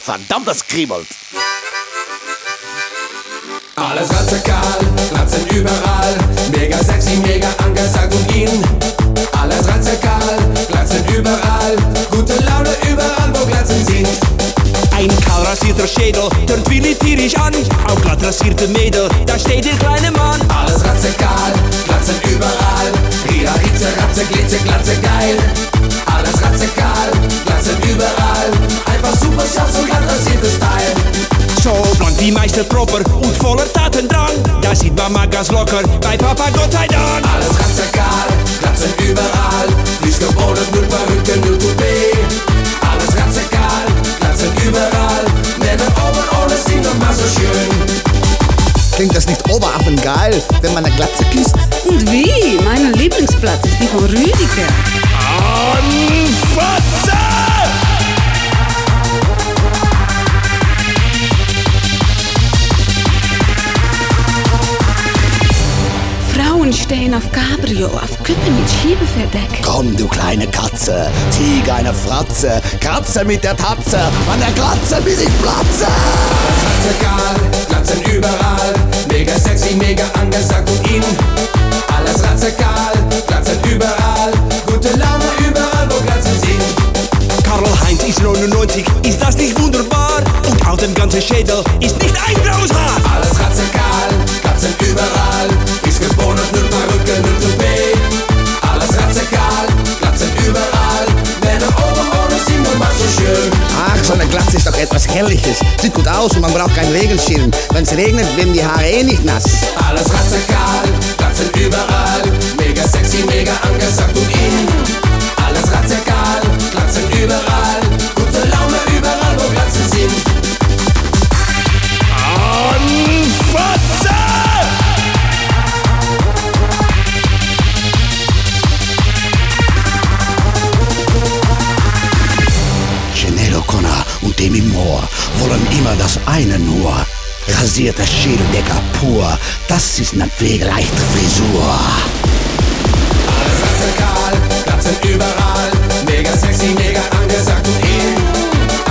Verdammt, das kribbelt. Alles radikal, Glatzen überall, mega sexy, mega angesagt und in. Alles radikal, Glatzen überall, gute Laune überall, wo Glatzen sind. Ein kahl rasierter Schädel turnt Willi tierisch an. Auf glatt rasierte Mädel, da steht der kleine Mann. Alles radikal, Wie Meister Proper und voller Tatendrang. Da sieht Mama ganz locker bei Papa Gott sei Dank. Alles radikal, Glatzen überall, frisch geboren, null Perücke, null Coupé. Alles radikal, Glatzen überall, Männer oben ohne sind noch mal so schön. Klingt das nicht oberaffengeil, wenn man eine Glatze küsst? Und wie? Meine Lieblingsplatte ist die von Rüdiger. Anfassen! Frauen stehen auf Cabrio, auf Küppe mit Schiebeverdeck. Komm, du kleine Katze, zieh eine Fratze, Katze mit der Tatze, an der Glatze bis ich platze. Radikal, Glatzen überall, mega sexy, mega angesagt und in. Alles radikal, Glatzen überall, gute Laune überall, wo Glatzen sind. Karl Heinz ist 99, ist das nicht wunderbar? Und auf dem ganzen Schädel ist nicht ein graues Haar. Glatze ist doch etwas Herrliches. Sieht gut aus und man braucht keinen Regenschirm. Wenn es regnet, werden die Haare eh nicht nass. Alles radikal, Glatzen überall, mega sexy, mega angesagt und Und Demi Moore wollen immer das eine nur. Rasierter Schädeldecker pur, das ist eine pflegeleichte Frisur. Alles radikal, Glatzen überall, mega sexy, mega angesagt und in.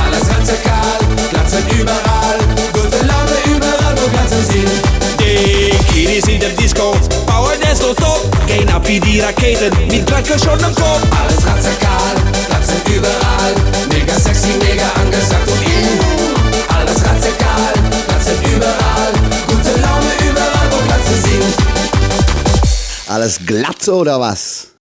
Alles radikal, Glatzen überall, gute Laune überall, wo Glatzen sind. Die Kiddies in der Disco, bauen es so top, gehen ab wie die Raketen mit glattgeschortenem Kopf. Alles radikal, Glatzen überall, mega sexy, mega angesagt und in. Alles radikal, Glatzen überall, gute Laune überall, wo Glatzen sind. Alles Glatze oder was?